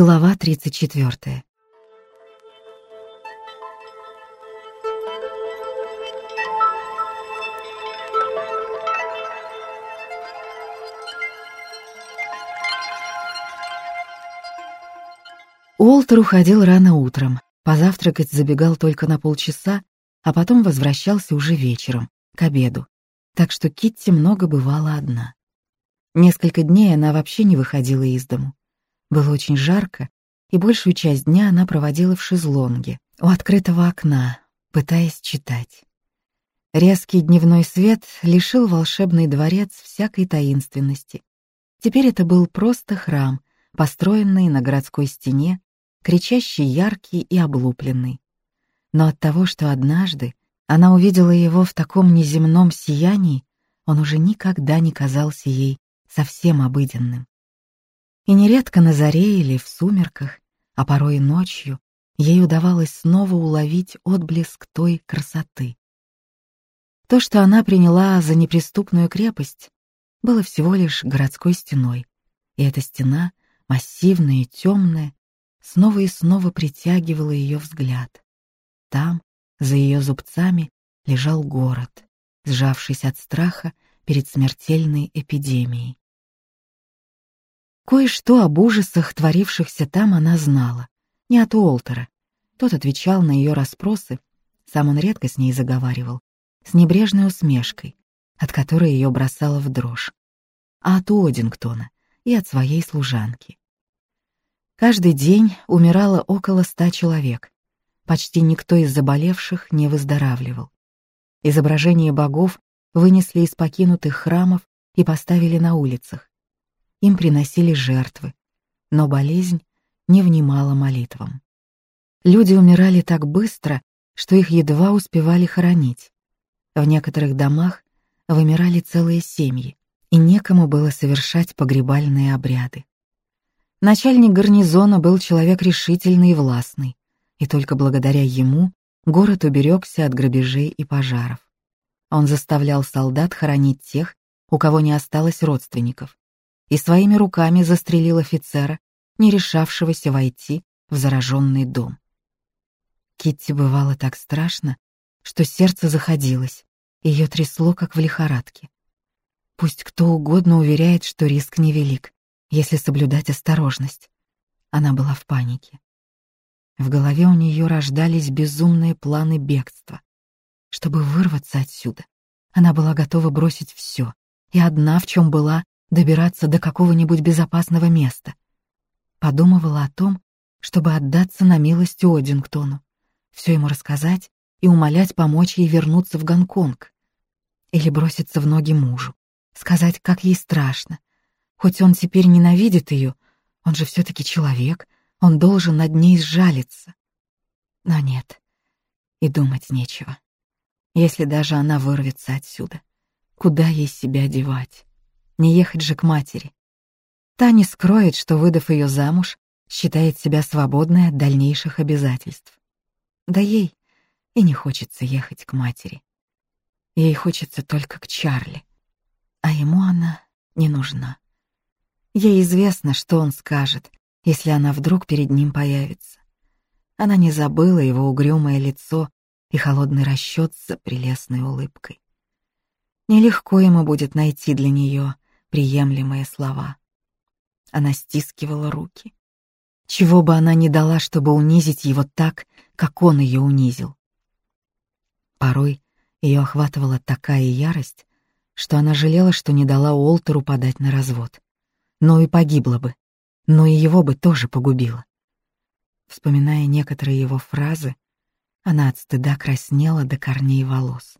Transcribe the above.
Глава 34. Уолтер уходил рано утром, позавтракать забегал только на полчаса, а потом возвращался уже вечером, к обеду, так что Китти много бывала одна. Несколько дней она вообще не выходила из дому. Было очень жарко, и большую часть дня она проводила в шезлонге, у открытого окна, пытаясь читать. Резкий дневной свет лишил волшебный дворец всякой таинственности. Теперь это был просто храм, построенный на городской стене, кричащий яркий и облупленный. Но от того, что однажды она увидела его в таком неземном сиянии, он уже никогда не казался ей совсем обыденным. И нередко на заре или в сумерках, а порой и ночью, ей удавалось снова уловить отблеск той красоты. То, что она приняла за неприступную крепость, было всего лишь городской стеной, и эта стена, массивная и темная, снова и снова притягивала ее взгляд. Там, за ее зубцами, лежал город, сжавшись от страха перед смертельной эпидемией. Кое-что об ужасах, творившихся там, она знала. Не от Уолтера. Тот отвечал на ее расспросы, сам он редко с ней заговаривал, с небрежной усмешкой, от которой ее бросало в дрожь, а от Уодингтона и от своей служанки. Каждый день умирало около ста человек. Почти никто из заболевших не выздоравливал. Изображения богов вынесли из покинутых храмов и поставили на улицах им приносили жертвы, но болезнь не внимала молитвам. Люди умирали так быстро, что их едва успевали хоронить. В некоторых домах вымирали целые семьи, и некому было совершать погребальные обряды. Начальник гарнизона был человек решительный и властный, и только благодаря ему город уберегся от грабежей и пожаров. Он заставлял солдат хоронить тех, у кого не осталось родственников, и своими руками застрелил офицера, не решавшегося войти в зараженный дом. Китти бывало так страшно, что сердце заходилось, ее трясло, как в лихорадке. Пусть кто угодно уверяет, что риск невелик, если соблюдать осторожность. Она была в панике. В голове у нее рождались безумные планы бегства. Чтобы вырваться отсюда, она была готова бросить все, и одна, в чем была, добираться до какого-нибудь безопасного места. Подумывала о том, чтобы отдаться на милость Одингтону, все ему рассказать и умолять помочь ей вернуться в Гонконг. Или броситься в ноги мужу, сказать, как ей страшно. Хоть он теперь ненавидит ее, он же все-таки человек, он должен над ней сжалиться. Но нет, и думать нечего. Если даже она вырвется отсюда, куда ей себя девать? Не ехать же к матери. Та не скроет, что, выдав ее замуж, считает себя свободной от дальнейших обязательств. Да ей и не хочется ехать к матери. Ей хочется только к Чарли, а ему она не нужна. Ей известно, что он скажет, если она вдруг перед ним появится. Она не забыла его угрюмое лицо и холодный расчет с прелестной улыбкой. Нелегко ему будет найти для нее приемлемые слова. Она стискивала руки. Чего бы она ни дала, чтобы унизить его так, как он ее унизил. Порой ее охватывала такая ярость, что она жалела, что не дала Уолтеру подать на развод. Но и погибла бы, но и его бы тоже погубила. Вспоминая некоторые его фразы, она от стыда краснела до корней волос.